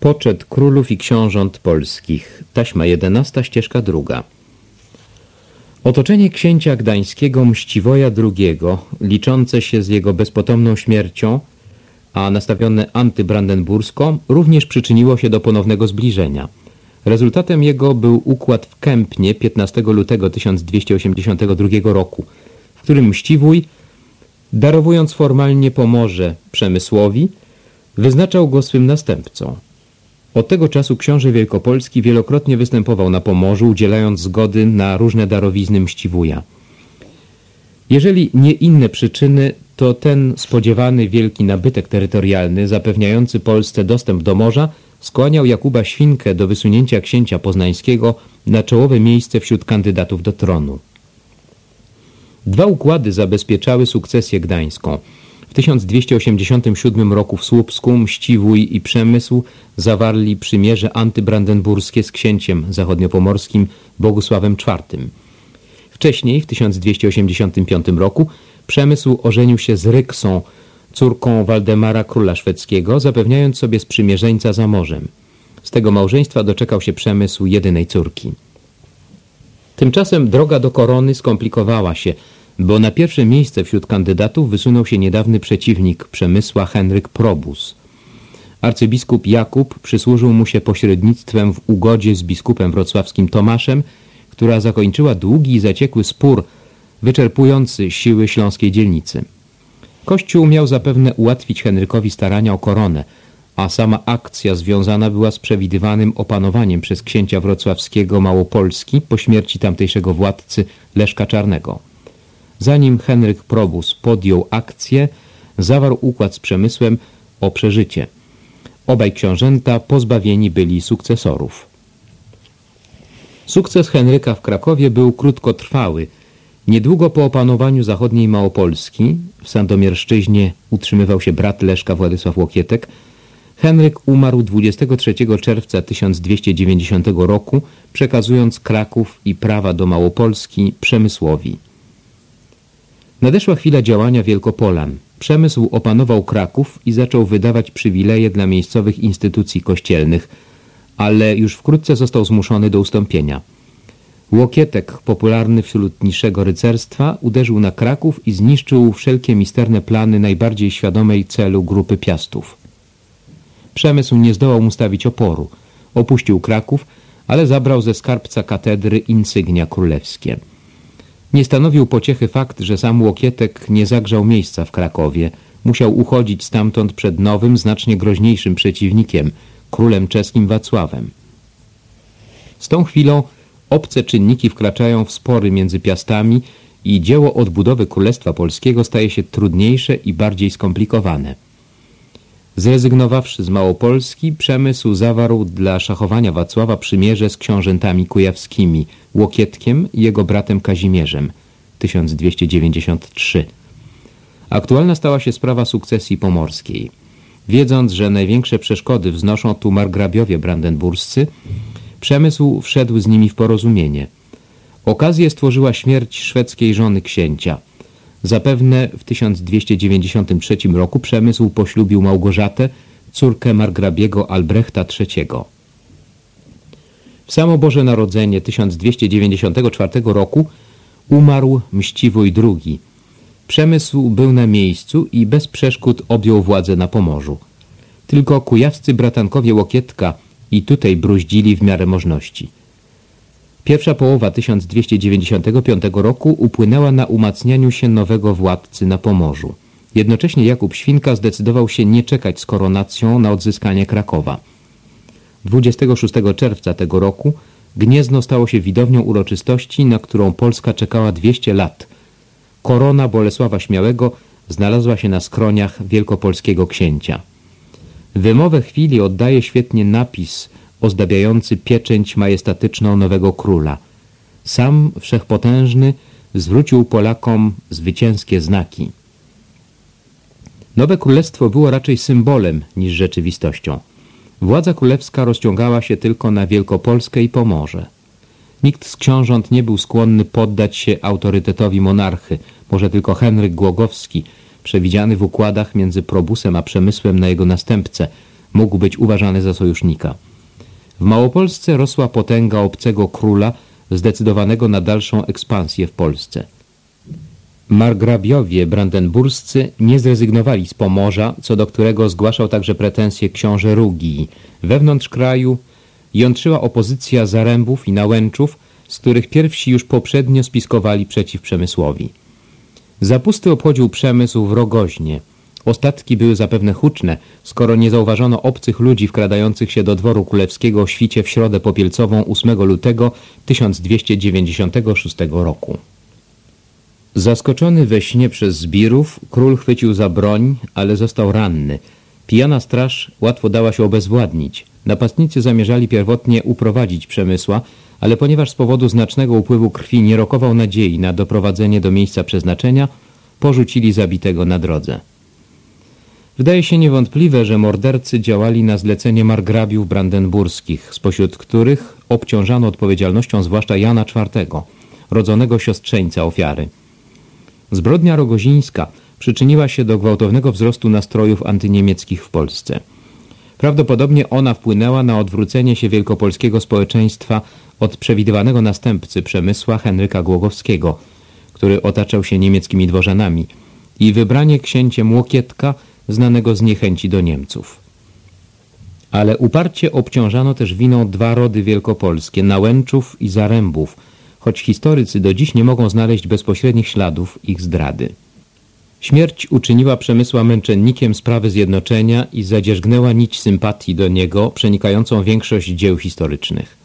Poczet królów i książąt polskich. Taśma jedenasta, ścieżka druga. Otoczenie księcia gdańskiego Mściwoja II, liczące się z jego bezpotomną śmiercią, a nastawione antybrandenbursko, również przyczyniło się do ponownego zbliżenia. Rezultatem jego był układ w Kępnie 15 lutego 1282 roku, w którym Mściwój, darowując formalnie Pomorze Przemysłowi, wyznaczał go swym następcą. Od tego czasu książę Wielkopolski wielokrotnie występował na Pomorzu, udzielając zgody na różne darowizny Mściwuja. Jeżeli nie inne przyczyny, to ten spodziewany wielki nabytek terytorialny, zapewniający Polsce dostęp do morza, skłaniał Jakuba Świnkę do wysunięcia księcia poznańskiego na czołowe miejsce wśród kandydatów do tronu. Dwa układy zabezpieczały sukcesję gdańską – w 1287 roku w Słupsku Mściwój i Przemysł zawarli przymierze antybrandenburskie z księciem zachodniopomorskim Bogusławem IV. Wcześniej, w 1285 roku, Przemysł ożenił się z Ryksą, córką Waldemara Króla Szwedzkiego, zapewniając sobie sprzymierzeńca za morzem. Z tego małżeństwa doczekał się Przemysł jedynej córki. Tymczasem droga do korony skomplikowała się – bo na pierwsze miejsce wśród kandydatów wysunął się niedawny przeciwnik Przemysła Henryk Probus. Arcybiskup Jakub przysłużył mu się pośrednictwem w ugodzie z biskupem wrocławskim Tomaszem, która zakończyła długi i zaciekły spór wyczerpujący siły śląskiej dzielnicy. Kościół miał zapewne ułatwić Henrykowi starania o koronę, a sama akcja związana była z przewidywanym opanowaniem przez księcia wrocławskiego Małopolski po śmierci tamtejszego władcy Leszka Czarnego. Zanim Henryk Probus podjął akcję, zawarł układ z Przemysłem o przeżycie. Obaj książęta pozbawieni byli sukcesorów. Sukces Henryka w Krakowie był krótkotrwały. Niedługo po opanowaniu zachodniej Małopolski, w Sandomierszczyźnie utrzymywał się brat Leszka Władysław Łokietek, Henryk umarł 23 czerwca 1290 roku, przekazując Kraków i prawa do Małopolski Przemysłowi. Nadeszła chwila działania Wielkopolan. Przemysł opanował Kraków i zaczął wydawać przywileje dla miejscowych instytucji kościelnych, ale już wkrótce został zmuszony do ustąpienia. Łokietek, popularny wśród niższego rycerstwa, uderzył na Kraków i zniszczył wszelkie misterne plany najbardziej świadomej celu grupy Piastów. Przemysł nie zdołał mu stawić oporu. Opuścił Kraków, ale zabrał ze skarbca katedry insygnia królewskie. Nie stanowił pociechy fakt, że sam Łokietek nie zagrzał miejsca w Krakowie. Musiał uchodzić stamtąd przed nowym, znacznie groźniejszym przeciwnikiem, królem czeskim Wacławem. Z tą chwilą obce czynniki wkraczają w spory między piastami i dzieło odbudowy Królestwa Polskiego staje się trudniejsze i bardziej skomplikowane. Zrezygnowawszy z Małopolski, przemysł zawarł dla szachowania Wacława przymierze z książętami kujawskimi, Łokietkiem i jego bratem Kazimierzem, 1293. Aktualna stała się sprawa sukcesji pomorskiej. Wiedząc, że największe przeszkody wznoszą tu margrabiowie brandenburscy, przemysł wszedł z nimi w porozumienie. Okazję stworzyła śmierć szwedzkiej żony księcia – Zapewne w 1293 roku Przemysł poślubił Małgorzatę, córkę margrabiego Albrechta III. W samo Boże Narodzenie 1294 roku umarł Mściwój II. Przemysł był na miejscu i bez przeszkód objął władzę na Pomorzu. Tylko kujawscy bratankowie Łokietka i tutaj bruździli w miarę możności. Pierwsza połowa 1295 roku upłynęła na umacnianiu się nowego władcy na Pomorzu. Jednocześnie Jakub Świnka zdecydował się nie czekać z koronacją na odzyskanie Krakowa. 26 czerwca tego roku Gniezno stało się widownią uroczystości, na którą Polska czekała 200 lat. Korona Bolesława Śmiałego znalazła się na skroniach wielkopolskiego księcia. Wymowę chwili oddaje świetnie napis ozdabiający pieczęć majestatyczną nowego króla. Sam wszechpotężny zwrócił Polakom zwycięskie znaki. Nowe królestwo było raczej symbolem niż rzeczywistością. Władza królewska rozciągała się tylko na Wielkopolskę i Pomorze. Nikt z książąt nie był skłonny poddać się autorytetowi monarchy, może tylko Henryk Głogowski, przewidziany w układach między Probusem a Przemysłem na jego następcę – mógł być uważany za sojusznika. W Małopolsce rosła potęga obcego króla, zdecydowanego na dalszą ekspansję w Polsce. Margrabiowie brandenburscy nie zrezygnowali z Pomorza, co do którego zgłaszał także pretensje książę Rugii. Wewnątrz kraju jątrzyła opozycja Zarębów i Nałęczów, z których pierwsi już poprzednio spiskowali przeciw Przemysłowi. Zapusty obchodził przemysł w Rogoźnie. Ostatki były zapewne huczne, skoro nie zauważono obcych ludzi wkradających się do dworu królewskiego o świcie w środę popielcową 8 lutego 1296 roku. Zaskoczony we śnie przez zbirów, król chwycił za broń, ale został ranny. Pijana straż łatwo dała się obezwładnić. Napastnicy zamierzali pierwotnie uprowadzić Przemysła, ale ponieważ z powodu znacznego upływu krwi nie rokował nadziei na doprowadzenie do miejsca przeznaczenia, porzucili zabitego na drodze. Wydaje się niewątpliwe, że mordercy działali na zlecenie margrabiów brandenburskich, spośród których obciążano odpowiedzialnością zwłaszcza Jana IV, rodzonego siostrzeńca ofiary. Zbrodnia rogozińska przyczyniła się do gwałtownego wzrostu nastrojów antyniemieckich w Polsce. Prawdopodobnie ona wpłynęła na odwrócenie się wielkopolskiego społeczeństwa od przewidywanego następcy Przemysła Henryka Głogowskiego, który otaczał się niemieckimi dworzanami i wybranie księciem Łokietka, znanego z niechęci do Niemców. Ale uparcie obciążano też winą dwa rody wielkopolskie, Nałęczów i Zarębów, choć historycy do dziś nie mogą znaleźć bezpośrednich śladów ich zdrady. Śmierć uczyniła Przemysła męczennikiem sprawy zjednoczenia i zadzierzgnęła nić sympatii do niego, przenikającą większość dzieł historycznych.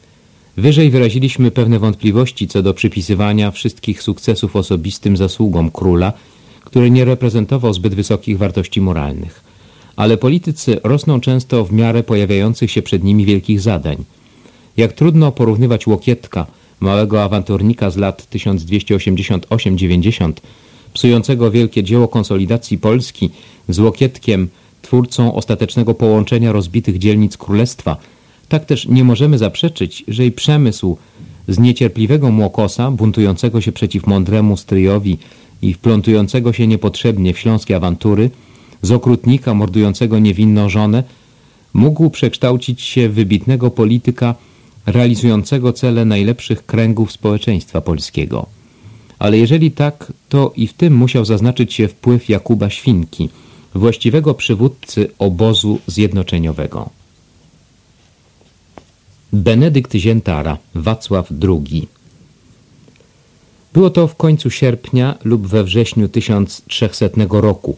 Wyżej wyraziliśmy pewne wątpliwości co do przypisywania wszystkich sukcesów osobistym zasługom króla, który nie reprezentował zbyt wysokich wartości moralnych. Ale politycy rosną często w miarę pojawiających się przed nimi wielkich zadań. Jak trudno porównywać Łokietka, małego awanturnika z lat 1288-90, psującego wielkie dzieło konsolidacji Polski z Łokietkiem, twórcą ostatecznego połączenia rozbitych dzielnic królestwa, tak też nie możemy zaprzeczyć, że i przemysł z niecierpliwego młokosa, buntującego się przeciw mądremu stryjowi i wplątującego się niepotrzebnie w śląskie awantury, z okrutnika mordującego niewinną żonę, mógł przekształcić się w wybitnego polityka realizującego cele najlepszych kręgów społeczeństwa polskiego. Ale jeżeli tak, to i w tym musiał zaznaczyć się wpływ Jakuba Świnki, właściwego przywódcy obozu zjednoczeniowego. Benedykt Ziętara, Wacław II Było to w końcu sierpnia lub we wrześniu 1300 roku,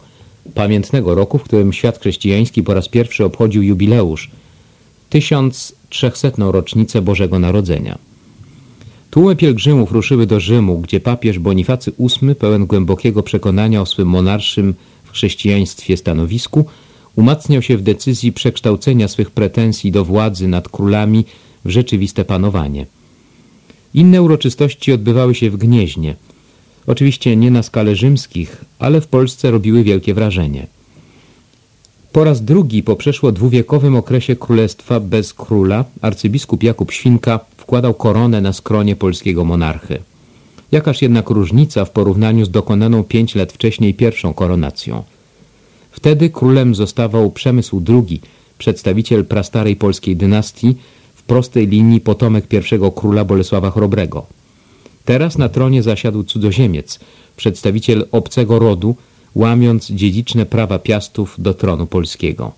pamiętnego roku, w którym świat chrześcijański po raz pierwszy obchodził jubileusz, 1300 rocznicę Bożego Narodzenia. Tłumy pielgrzymów ruszyły do Rzymu, gdzie papież Bonifacy VIII, pełen głębokiego przekonania o swym monarszym w chrześcijaństwie stanowisku, umacniał się w decyzji przekształcenia swych pretensji do władzy nad królami w rzeczywiste panowanie. Inne uroczystości odbywały się w Gnieźnie. Oczywiście nie na skalę rzymskich, ale w Polsce robiły wielkie wrażenie. Po raz drugi po przeszło dwuwiekowym okresie królestwa bez króla arcybiskup Jakub Świnka wkładał koronę na skronie polskiego monarchy. Jakaż jednak różnica w porównaniu z dokonaną pięć lat wcześniej pierwszą koronacją. Wtedy królem zostawał Przemysł II, przedstawiciel prastarej polskiej dynastii, prostej linii potomek pierwszego króla Bolesława Chrobrego. Teraz na tronie zasiadł cudzoziemiec, przedstawiciel obcego rodu, łamiąc dziedziczne prawa piastów do tronu polskiego.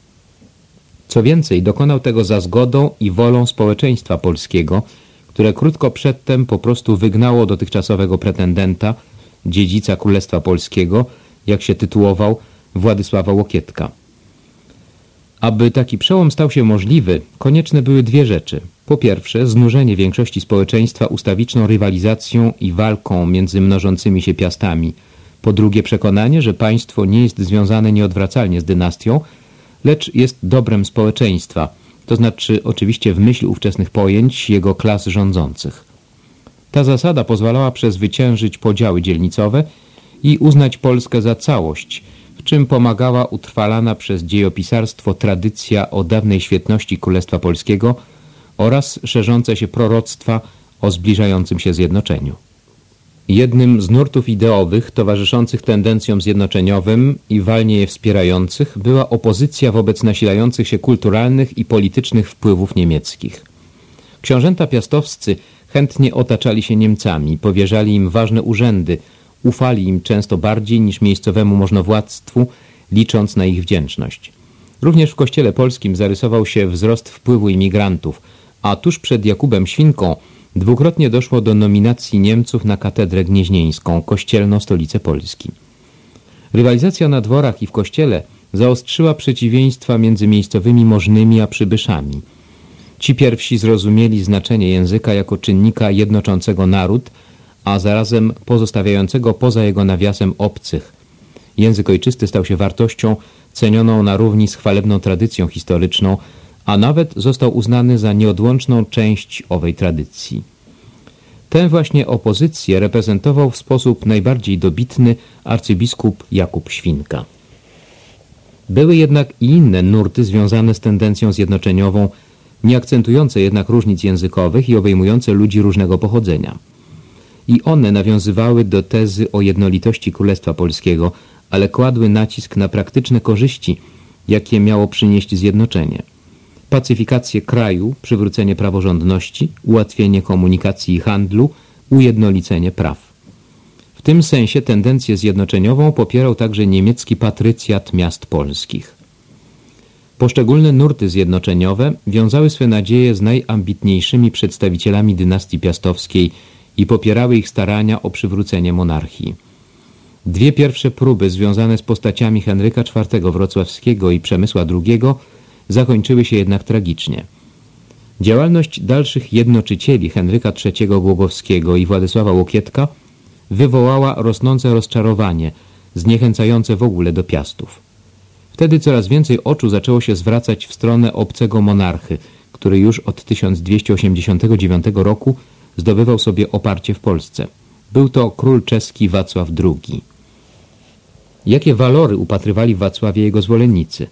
Co więcej, dokonał tego za zgodą i wolą społeczeństwa polskiego, które krótko przedtem po prostu wygnało dotychczasowego pretendenta, dziedzica Królestwa Polskiego, jak się tytułował, Władysława Łokietka. Aby taki przełom stał się możliwy, konieczne były dwie rzeczy. Po pierwsze, znużenie większości społeczeństwa ustawiczną rywalizacją i walką między mnożącymi się piastami. Po drugie, przekonanie, że państwo nie jest związane nieodwracalnie z dynastią, lecz jest dobrem społeczeństwa, to znaczy oczywiście w myśl ówczesnych pojęć jego klas rządzących. Ta zasada pozwalała przezwyciężyć podziały dzielnicowe i uznać Polskę za całość, w czym pomagała utrwalana przez dziejopisarstwo tradycja o dawnej świetności Królestwa Polskiego oraz szerzące się proroctwa o zbliżającym się zjednoczeniu. Jednym z nurtów ideowych towarzyszących tendencjom zjednoczeniowym i walnie je wspierających była opozycja wobec nasilających się kulturalnych i politycznych wpływów niemieckich. Książęta piastowscy chętnie otaczali się Niemcami, powierzali im ważne urzędy, ufali im często bardziej niż miejscowemu możnowładztwu, licząc na ich wdzięczność. Również w kościele polskim zarysował się wzrost wpływu imigrantów, a tuż przed Jakubem Świnką dwukrotnie doszło do nominacji Niemców na katedrę gnieźnieńską, kościelną stolicę Polski. Rywalizacja na dworach i w kościele zaostrzyła przeciwieństwa między miejscowymi możnymi a przybyszami. Ci pierwsi zrozumieli znaczenie języka jako czynnika jednoczącego naród, a zarazem pozostawiającego poza jego nawiasem obcych. Język ojczysty stał się wartością cenioną na równi z chwalebną tradycją historyczną, a nawet został uznany za nieodłączną część owej tradycji. Tę właśnie opozycję reprezentował w sposób najbardziej dobitny arcybiskup Jakub Świnka. Były jednak i inne nurty związane z tendencją zjednoczeniową, nie akcentujące jednak różnic językowych i obejmujące ludzi różnego pochodzenia. I one nawiązywały do tezy o jednolitości Królestwa Polskiego, ale kładły nacisk na praktyczne korzyści, jakie miało przynieść zjednoczenie. Pacyfikację kraju, przywrócenie praworządności, ułatwienie komunikacji i handlu, ujednolicenie praw. W tym sensie tendencję zjednoczeniową popierał także niemiecki patrycjat miast polskich. Poszczególne nurty zjednoczeniowe wiązały swe nadzieje z najambitniejszymi przedstawicielami dynastii piastowskiej i popierały ich starania o przywrócenie monarchii. Dwie pierwsze próby związane z postaciami Henryka IV Wrocławskiego i Przemysła II zakończyły się jednak tragicznie. Działalność dalszych jednoczycieli Henryka III Głogowskiego i Władysława Łokietka wywołała rosnące rozczarowanie, zniechęcające w ogóle do piastów. Wtedy coraz więcej oczu zaczęło się zwracać w stronę obcego monarchy, który już od 1289 roku zdobywał sobie oparcie w Polsce. Był to król czeski Wacław II. Jakie walory upatrywali w Wacławie jego zwolennicy?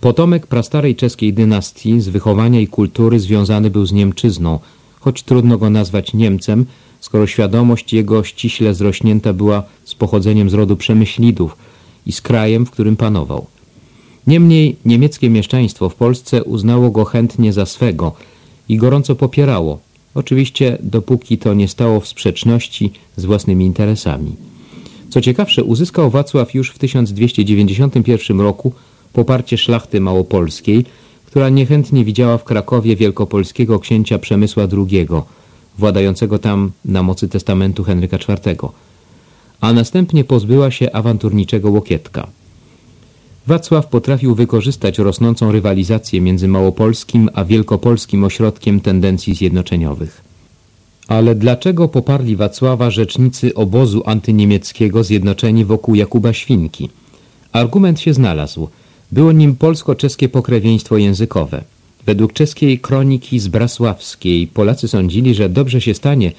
Potomek prastarej czeskiej dynastii z wychowania i kultury związany był z Niemczyzną, choć trudno go nazwać Niemcem, skoro świadomość jego ściśle zrośnięta była z pochodzeniem z rodu Przemyślidów i z krajem, w którym panował. Niemniej niemieckie mieszczaństwo w Polsce uznało go chętnie za swego i gorąco popierało, oczywiście dopóki to nie stało w sprzeczności z własnymi interesami. Co ciekawsze, uzyskał Wacław już w 1291 roku poparcie szlachty małopolskiej, która niechętnie widziała w Krakowie wielkopolskiego księcia Przemysła II, władającego tam na mocy testamentu Henryka IV, a następnie pozbyła się awanturniczego Łokietka. Wacław potrafił wykorzystać rosnącą rywalizację między małopolskim a wielkopolskim ośrodkiem tendencji zjednoczeniowych. Ale dlaczego poparli Wacława rzecznicy obozu antyniemieckiego zjednoczeni wokół Jakuba Świnki? Argument się znalazł. Było nim polsko-czeskie pokrewieństwo językowe. Według czeskiej kroniki z Brasławskiej Polacy sądzili, że dobrze się stanie,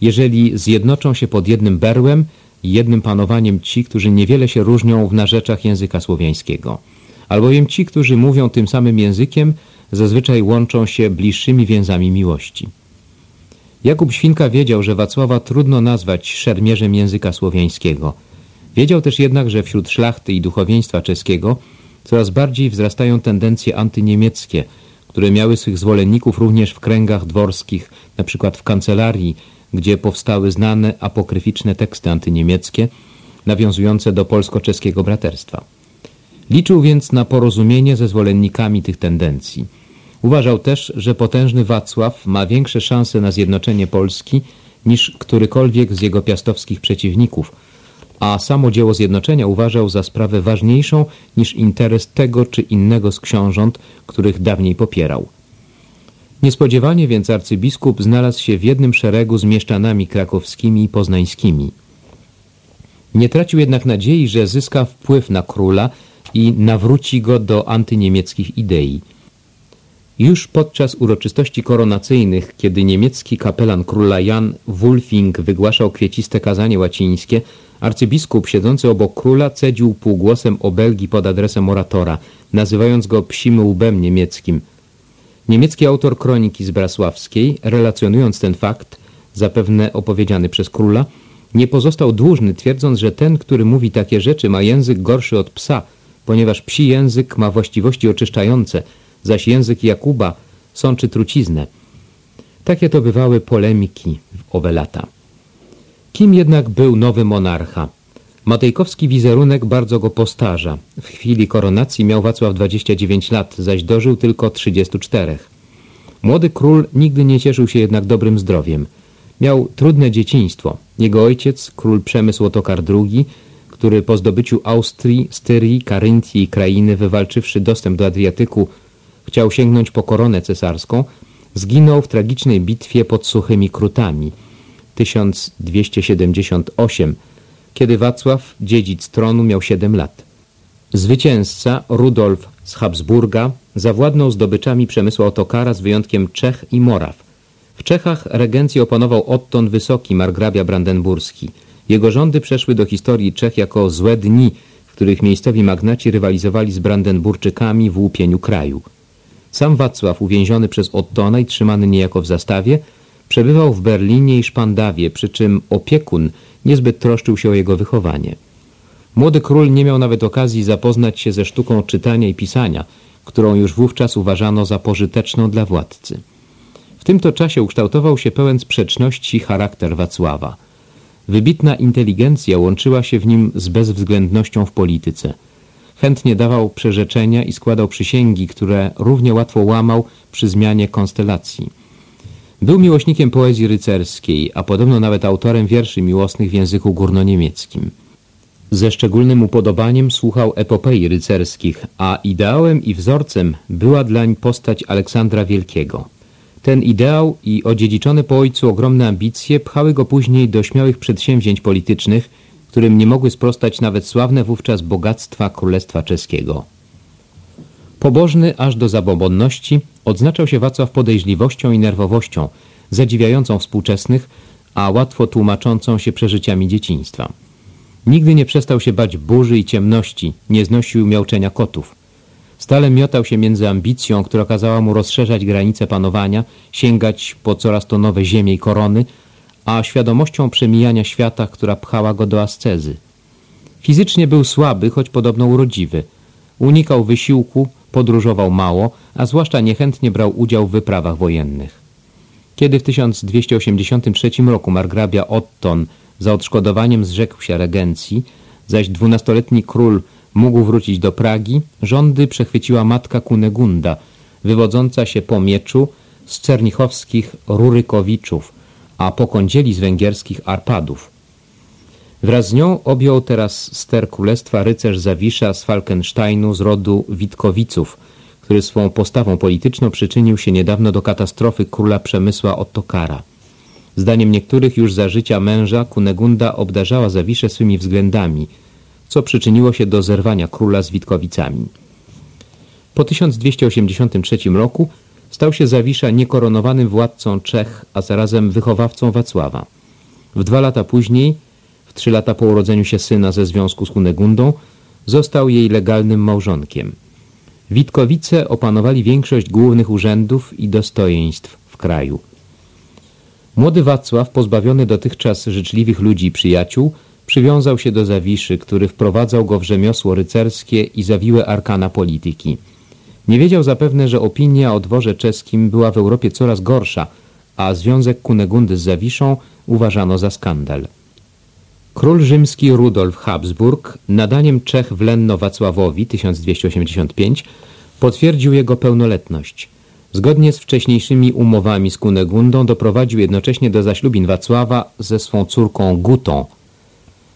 jeżeli zjednoczą się pod jednym berłem jednym panowaniem ci, którzy niewiele się różnią w narzeczach języka słowiańskiego. Albowiem ci, którzy mówią tym samym językiem, zazwyczaj łączą się bliższymi więzami miłości. Jakub Świnka wiedział, że Wacława trudno nazwać szermierzem języka słowiańskiego. Wiedział też jednak, że wśród szlachty i duchowieństwa czeskiego coraz bardziej wzrastają tendencje antyniemieckie, które miały swych zwolenników również w kręgach dworskich, przykład w kancelarii, gdzie powstały znane apokryficzne teksty antyniemieckie, nawiązujące do polsko-czeskiego braterstwa. Liczył więc na porozumienie ze zwolennikami tych tendencji. Uważał też, że potężny Wacław ma większe szanse na zjednoczenie Polski niż którykolwiek z jego piastowskich przeciwników, a samo dzieło zjednoczenia uważał za sprawę ważniejszą niż interes tego czy innego z książąt, których dawniej popierał. Niespodziewanie więc arcybiskup znalazł się w jednym szeregu z mieszczanami krakowskimi i poznańskimi. Nie tracił jednak nadziei, że zyska wpływ na króla i nawróci go do antyniemieckich idei. Już podczas uroczystości koronacyjnych, kiedy niemiecki kapelan króla Jan Wulfing wygłaszał kwieciste kazanie łacińskie, arcybiskup siedzący obok króla cedził półgłosem obelgi pod adresem oratora, nazywając go psim łbem niemieckim. Niemiecki autor kroniki z Brasławskiej, relacjonując ten fakt, zapewne opowiedziany przez króla, nie pozostał dłużny, twierdząc, że ten, który mówi takie rzeczy, ma język gorszy od psa, ponieważ psi język ma właściwości oczyszczające, zaś język Jakuba sączy truciznę. Takie to bywały polemiki w owe lata. Kim jednak był nowy monarcha? Matejkowski wizerunek bardzo go postarza. W chwili koronacji miał Wacław 29 lat, zaś dożył tylko 34. Młody król nigdy nie cieszył się jednak dobrym zdrowiem. Miał trudne dzieciństwo. Jego ojciec, król Przemysł Otokar II, który po zdobyciu Austrii, Styrii, Karyntii i krainy, wywalczywszy dostęp do Adriatyku, chciał sięgnąć po koronę cesarską, zginął w tragicznej bitwie pod Suchymi Krutami 1278, kiedy Wacław, dziedzic tronu, miał 7 lat. Zwycięzca Rudolf z Habsburga zawładnął zdobyczami Przemysła Otokara z wyjątkiem Czech i Moraw. W Czechach regencję opanował Otton Wysoki, margrabia brandenburski. Jego rządy przeszły do historii Czech jako złe dni, w których miejscowi magnaci rywalizowali z Brandenburczykami w łupieniu kraju. Sam Wacław, uwięziony przez Ottona i trzymany niejako w zastawie, przebywał w Berlinie i Szpandawie, przy czym opiekun niezbyt troszczył się o jego wychowanie. Młody król nie miał nawet okazji zapoznać się ze sztuką czytania i pisania, którą już wówczas uważano za pożyteczną dla władcy. W tym to czasie ukształtował się pełen sprzeczności charakter Wacława. Wybitna inteligencja łączyła się w nim z bezwzględnością w polityce. Chętnie dawał przerzeczenia i składał przysięgi, które równie łatwo łamał przy zmianie konstelacji. Był miłośnikiem poezji rycerskiej, a podobno nawet autorem wierszy miłosnych w języku górnoniemieckim. Ze szczególnym upodobaniem słuchał epopei rycerskich, a ideałem i wzorcem była dlań postać Aleksandra Wielkiego. Ten ideał i odziedziczone po ojcu ogromne ambicje pchały go później do śmiałych przedsięwzięć politycznych, którym nie mogły sprostać nawet sławne wówczas bogactwa Królestwa Czeskiego. Pobożny aż do zabobonności odznaczał się Wacław podejrzliwością i nerwowością, zadziwiającą współczesnych, a łatwo tłumaczącą się przeżyciami dzieciństwa. Nigdy nie przestał się bać burzy i ciemności, nie znosił miauczenia kotów. Stale miotał się między ambicją, która kazała mu rozszerzać granice panowania, sięgać po coraz to nowe ziemie i korony, a świadomością przemijania świata, która pchała go do ascezy. Fizycznie był słaby, choć podobno urodziwy. Unikał wysiłku, podróżował mało, a zwłaszcza niechętnie brał udział w wyprawach wojennych. Kiedy w 1283 roku margrabia Otton za odszkodowaniem zrzekł się regencji, zaś dwunastoletni król mógł wrócić do Pragi, rządy przechwyciła matka Kunegunda, wywodząca się po mieczu z czernichowskich Rurykowiczów, a po kądzieli z węgierskich Arpadów. Wraz z nią objął teraz ster królestwa rycerz Zawisza z Falkensteinu z rodu Witkowiców, który swą postawą polityczną przyczynił się niedawno do katastrofy króla Przemysła Ottokara. Zdaniem niektórych już za życia męża Kunegunda obdarzała Zawiszę swymi względami, co przyczyniło się do zerwania króla z Witkowicami. Po 1283 roku stał się Zawisza niekoronowanym władcą Czech, a zarazem wychowawcą Wacława. W dwa lata później, trzy lata po urodzeniu się syna ze związku z Kunegundą, został jej legalnym małżonkiem. Witkowice opanowali większość głównych urzędów i dostojeństw w kraju. Młody Wacław, pozbawiony dotychczas życzliwych ludzi i przyjaciół, przywiązał się do Zawiszy, który wprowadzał go w rzemiosło rycerskie i zawiłe arkana polityki. Nie wiedział zapewne, że opinia o dworze czeskim była w Europie coraz gorsza, a związek Kunegundy z Zawiszą uważano za skandal. Król rzymski Rudolf Habsburg nadaniem Czech w Lenno Wacławowi 1285 potwierdził jego pełnoletność. Zgodnie z wcześniejszymi umowami z Kunegundą doprowadził jednocześnie do zaślubin Wacława ze swą córką Gutą.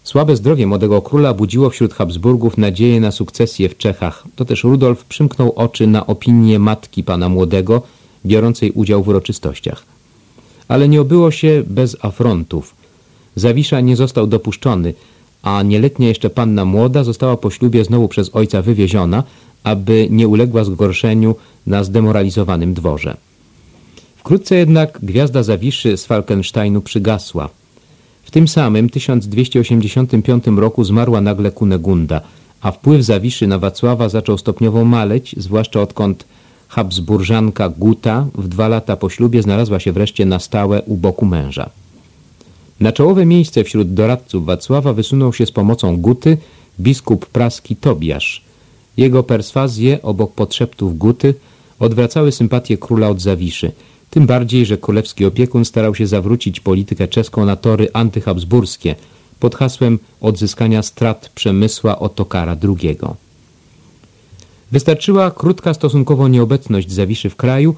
Słabe zdrowie młodego króla budziło wśród Habsburgów nadzieję na sukcesję w Czechach. To też Rudolf przymknął oczy na opinię matki pana młodego, biorącej udział w uroczystościach. Ale nie obyło się bez afrontów. Zawisza nie został dopuszczony, a nieletnia jeszcze panna młoda została po ślubie znowu przez ojca wywieziona, aby nie uległa zgorszeniu na zdemoralizowanym dworze. Wkrótce jednak gwiazda Zawiszy z Falkensteinu przygasła. W tym samym 1285 roku zmarła nagle Kunegunda, a wpływ Zawiszy na Wacława zaczął stopniowo maleć, zwłaszcza odkąd Habsburżanka Guta w dwa lata po ślubie znalazła się wreszcie na stałe u boku męża. Na czołowe miejsce wśród doradców Wacława wysunął się z pomocą Guty biskup praski Tobiasz. Jego perswazje obok podszeptów Guty odwracały sympatię króla od Zawiszy, tym bardziej, że królewski opiekun starał się zawrócić politykę czeską na tory antyhabsburskie pod hasłem odzyskania strat Przemysła Otokara II. Wystarczyła krótka stosunkowo nieobecność Zawiszy w kraju,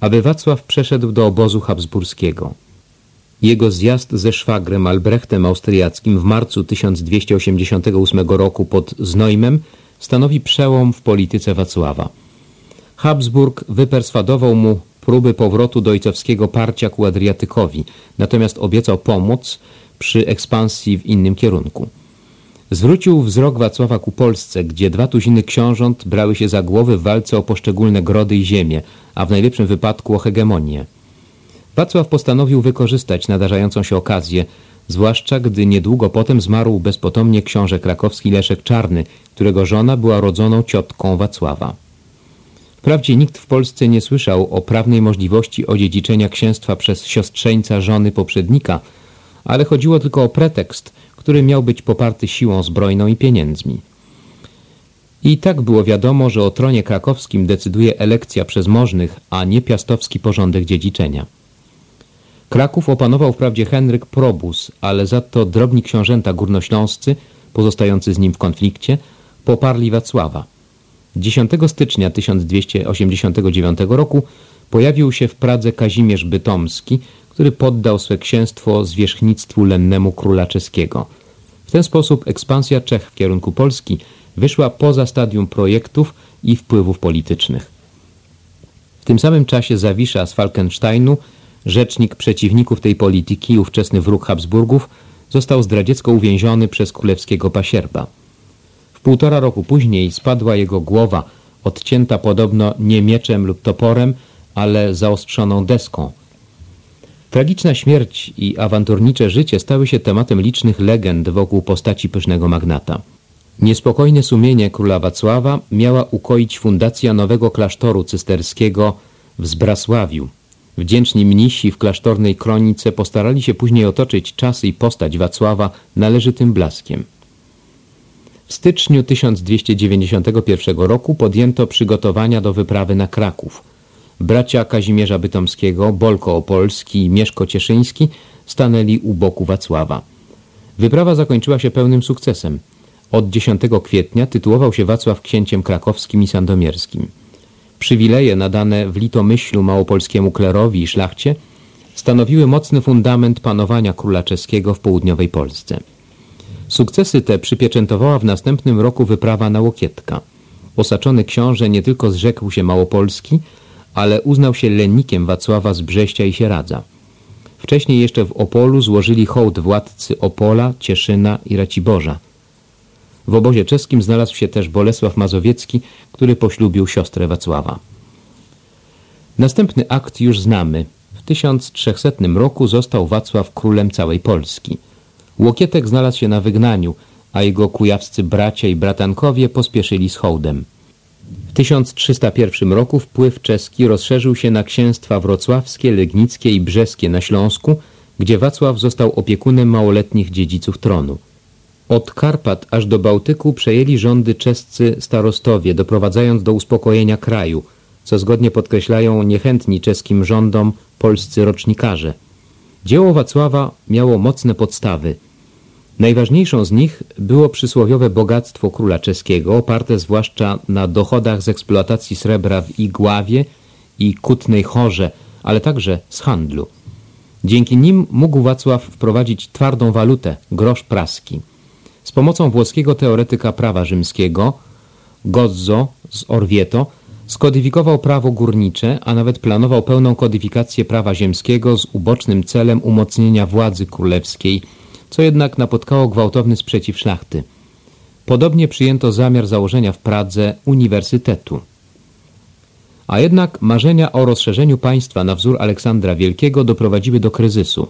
aby Wacław przeszedł do obozu habsburskiego. Jego zjazd ze szwagrem Albrechtem Austriackim w marcu 1288 roku pod Znojmem stanowi przełom w polityce Wacława. Habsburg wyperswadował mu próby powrotu do ojcowskiego parcia ku Adriatykowi, natomiast obiecał pomoc przy ekspansji w innym kierunku. Zwrócił wzrok Wacława ku Polsce, gdzie dwa tuziny książąt brały się za głowy w walce o poszczególne grody i ziemię, a w najlepszym wypadku o hegemonię. Wacław postanowił wykorzystać nadarzającą się okazję, zwłaszcza gdy niedługo potem zmarł bezpotomnie książę krakowski Leszek Czarny, którego żona była rodzoną ciotką Wacława. Wprawdzie nikt w Polsce nie słyszał o prawnej możliwości odziedziczenia księstwa przez siostrzeńca żony poprzednika, ale chodziło tylko o pretekst, który miał być poparty siłą zbrojną i pieniędzmi. I tak było wiadomo, że o tronie krakowskim decyduje elekcja przez możnych, a nie piastowski porządek dziedziczenia. Kraków opanował wprawdzie Henryk Probus, ale za to drobni książęta górnośląscy, pozostający z nim w konflikcie, poparli Wacława. 10 stycznia 1289 roku pojawił się w Pradze Kazimierz Bytomski, który poddał swe księstwo zwierzchnictwu lennemu króla czeskiego. W ten sposób ekspansja Czech w kierunku Polski wyszła poza stadium projektów i wpływów politycznych. W tym samym czasie Zawisza z Falkensteinu, rzecznik przeciwników tej polityki, ówczesny wróg Habsburgów, został zdradziecko uwięziony przez królewskiego pasierba. W półtora roku później spadła jego głowa, odcięta podobno nie mieczem lub toporem, ale zaostrzoną deską. Tragiczna śmierć i awanturnicze życie stały się tematem licznych legend wokół postaci pysznego magnata. Niespokojne sumienie króla Wacława miała ukoić fundacja nowego klasztoru cysterskiego w Zbrasławiu. Wdzięczni mnisi w klasztornej kronice postarali się później otoczyć czas i postać Wacława należytym blaskiem. W styczniu 1291 roku podjęto przygotowania do wyprawy na Kraków. Bracia Kazimierza Bytomskiego, Bolko Opolski i Mieszko Cieszyński stanęli u boku Wacława. Wyprawa zakończyła się pełnym sukcesem. Od 10 kwietnia tytułował się Wacław księciem krakowskim i sandomierskim. Przywileje nadane w Litomyślu małopolskiemu klerowi i szlachcie stanowiły mocny fundament panowania króla czeskiego w południowej Polsce. Sukcesy te przypieczętowała w następnym roku wyprawa na Łokietka. Osaczony książę nie tylko zrzekł się Małopolski, ale uznał się lennikiem Wacława z Brześcia i Sieradza. Wcześniej jeszcze w Opolu złożyli hołd władcy Opola, Cieszyna i Raciborza. W obozie czeskim znalazł się też Bolesław Mazowiecki, który poślubił siostrę Wacława. Następny akt już znamy. W 1300 roku został Wacław królem całej Polski – Łokietek znalazł się na wygnaniu, a jego kujawscy bracia i bratankowie pospieszyli z hołdem. W 1301 roku wpływ czeski rozszerzył się na księstwa wrocławskie, legnickie i brzeskie na Śląsku, gdzie Wacław został opiekunem małoletnich dziedziców tronu. Od Karpat aż do Bałtyku przejęli rządy czescy starostowie, doprowadzając do uspokojenia kraju, co zgodnie podkreślają niechętni czeskim rządom polscy rocznikarze. Dzieło Wacława miało mocne podstawy – Najważniejszą z nich było przysłowiowe bogactwo króla czeskiego, oparte zwłaszcza na dochodach z eksploatacji srebra w Igławie i Kutnej Chorze, ale także z handlu. Dzięki nim mógł Wacław wprowadzić twardą walutę, grosz praski. Z pomocą włoskiego teoretyka prawa rzymskiego, Gozzo z Orvieto, skodyfikował prawo górnicze, a nawet planował pełną kodyfikację prawa ziemskiego z ubocznym celem umocnienia władzy królewskiej – co jednak napotkało gwałtowny sprzeciw szlachty. Podobnie przyjęto zamiar założenia w Pradze uniwersytetu. A jednak marzenia o rozszerzeniu państwa na wzór Aleksandra Wielkiego doprowadziły do kryzysu.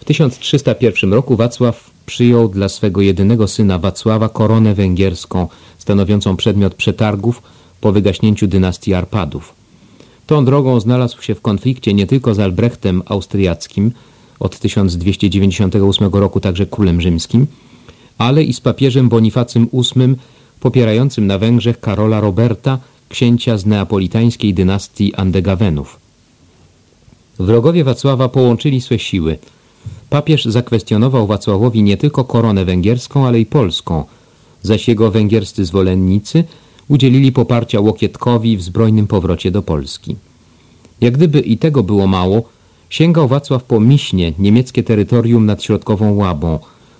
W 1301 roku Wacław przyjął dla swego jedynego syna Wacława koronę węgierską, stanowiącą przedmiot przetargów po wygaśnięciu dynastii Arpadów. Tą drogą znalazł się w konflikcie nie tylko z Albrechtem Austriackim, od 1298 roku także królem rzymskim, ale i z papieżem Bonifacym VIII popierającym na Węgrzech Karola Roberta, księcia z neapolitańskiej dynastii Andegawenów. Wrogowie Wacława połączyli swe siły. Papież zakwestionował Wacławowi nie tylko koronę węgierską, ale i polską, zaś jego węgierscy zwolennicy udzielili poparcia Łokietkowi w zbrojnym powrocie do Polski. Jak gdyby i tego było mało, sięgał Wacław po Miśnie, niemieckie terytorium nad środkową Łabą,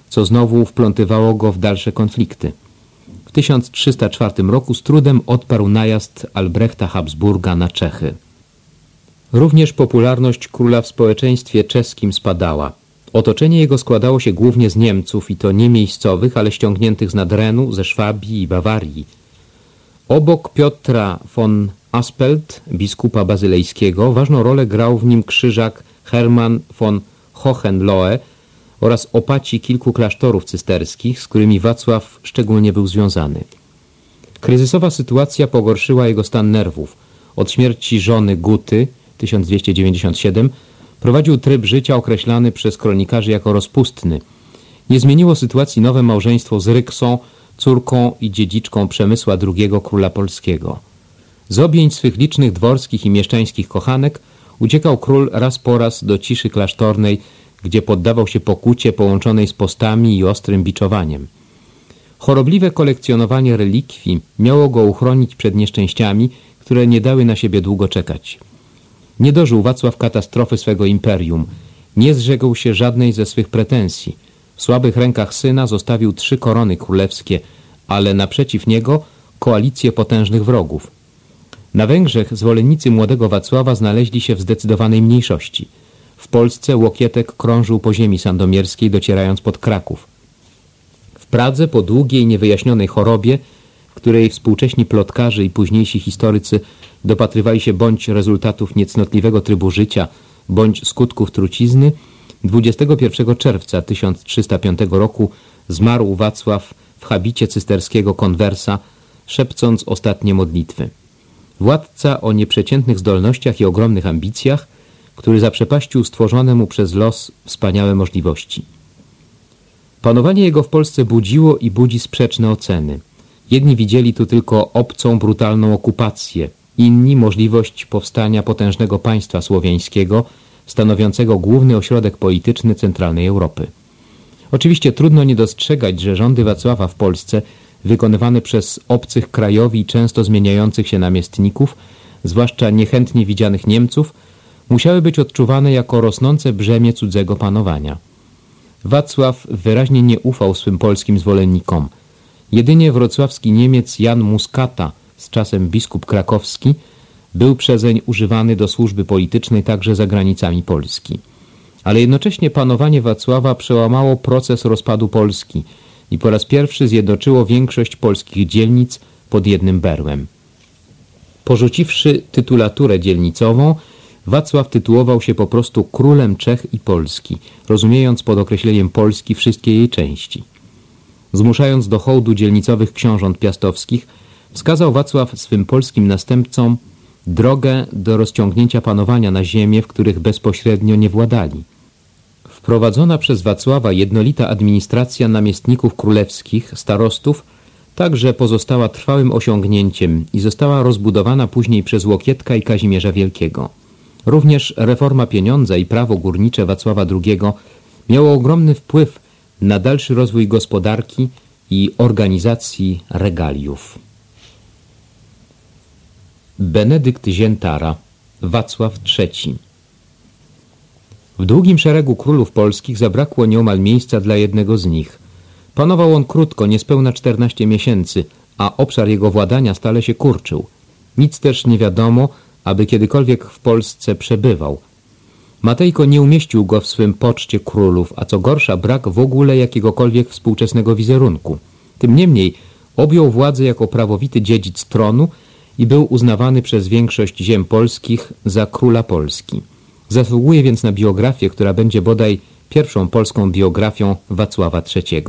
co znowu wplątywało go w dalsze konflikty. W 1304 roku z trudem odparł najazd Albrechta Habsburga na Czechy. Również popularność króla w społeczeństwie czeskim spadała. Otoczenie jego składało się głównie z Niemców i to nie miejscowych, ale ściągniętych z Nadrenu, ze Szwabii i Bawarii. Obok Piotra von Aspelt, biskupa bazylejskiego, ważną rolę grał w nim krzyżak Hermann von Hohenlohe oraz opaci kilku klasztorów cysterskich, z którymi Wacław szczególnie był związany. Kryzysowa sytuacja pogorszyła jego stan nerwów. Od śmierci żony Guty 1297 prowadził tryb życia określany przez kronikarzy jako rozpustny. Nie zmieniło sytuacji nowe małżeństwo z Ryksą, córką i dziedziczką Przemysła II króla polskiego. Z objęć swych licznych dworskich i mieszczańskich kochanek uciekał król raz po raz do ciszy klasztornej, gdzie poddawał się pokucie połączonej z postami i ostrym biczowaniem. Chorobliwe kolekcjonowanie relikwii miało go uchronić przed nieszczęściami, które nie dały na siebie długo czekać. Nie dożył Wacław katastrofy swego imperium, nie zrzekł się żadnej ze swych pretensji. W słabych rękach syna zostawił trzy korony królewskie, ale naprzeciw niego koalicję potężnych wrogów. Na Węgrzech zwolennicy młodego Wacława znaleźli się w zdecydowanej mniejszości. W Polsce Łokietek krążył po ziemi sandomierskiej, docierając pod Kraków. W Pradze po długiej, niewyjaśnionej chorobie, której współcześni plotkarze i późniejsi historycy dopatrywali się bądź rezultatów niecnotliwego trybu życia, bądź skutków trucizny, 21 czerwca 1305 roku zmarł Wacław w habicie cysterskiego konwersa, szepcąc ostatnie modlitwy. Władca o nieprzeciętnych zdolnościach i ogromnych ambicjach, który zaprzepaścił stworzone mu przez los wspaniałe możliwości. Panowanie jego w Polsce budziło i budzi sprzeczne oceny. Jedni widzieli tu tylko obcą, brutalną okupację, inni możliwość powstania potężnego państwa słowiańskiego, stanowiącego główny ośrodek polityczny centralnej Europy. Oczywiście trudno nie dostrzegać, że rządy Wacława w Polsce, wykonywane przez obcych krajowi często zmieniających się namiestników, zwłaszcza niechętnie widzianych Niemców, musiały być odczuwane jako rosnące brzemię cudzego panowania. Wacław wyraźnie nie ufał swym polskim zwolennikom. Jedynie wrocławski Niemiec Jan Muskata, z czasem biskup krakowski, był przezeń używany do służby politycznej także za granicami Polski. Ale jednocześnie panowanie Wacława przełamało proces rozpadu Polski i po raz pierwszy zjednoczyło większość polskich dzielnic pod jednym berłem. Porzuciwszy tytulaturę dzielnicową, Wacław tytułował się po prostu królem Czech i Polski, rozumiejąc pod określeniem Polski wszystkie jej części. Zmuszając do hołdu dzielnicowych książąt piastowskich, wskazał Wacław swym polskim następcom drogę do rozciągnięcia panowania na ziemię, w których bezpośrednio nie władali. Wprowadzona przez Wacława jednolita administracja namiestników królewskich, starostów, także pozostała trwałym osiągnięciem i została rozbudowana później przez Łokietka i Kazimierza Wielkiego. Również reforma pieniądza i prawo górnicze Wacława II miało ogromny wpływ na dalszy rozwój gospodarki i organizacji regaliów. Benedykt Ziętara, Wacław III W długim szeregu królów polskich zabrakło nieomal miejsca dla jednego z nich. Panował on krótko, niespełna 14 miesięcy, a obszar jego władania stale się kurczył. Nic też nie wiadomo, aby kiedykolwiek w Polsce przebywał. Matejko nie umieścił go w swym poczcie królów, a co gorsza brak w ogóle jakiegokolwiek współczesnego wizerunku. Tym niemniej objął władzę jako prawowity dziedzic tronu i był uznawany przez większość ziem polskich za króla Polski. Zasługuje więc na biografię, która będzie bodaj pierwszą polską biografią Wacława III.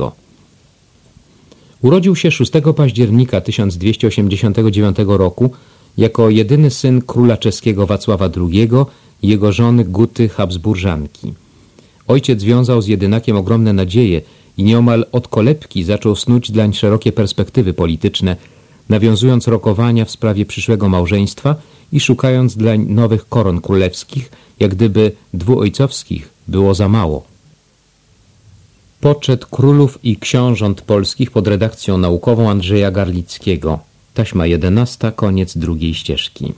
Urodził się 6 października 1289 roku jako jedyny syn króla czeskiego Wacława II jego żony Guty Habsburżanki. ojciec wiązał z jedynakiem ogromne nadzieje i nieomal od kolebki zaczął snuć dlań szerokie perspektywy polityczne, nawiązując rokowania w sprawie przyszłego małżeństwa i szukając dlań nowych koron królewskich, jak gdyby dwuojcowskich było za mało. Poczet królów i książąt polskich pod redakcją naukową Andrzeja Garlickiego. Taśma 11, koniec drugiej ścieżki.